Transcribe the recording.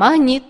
Магніт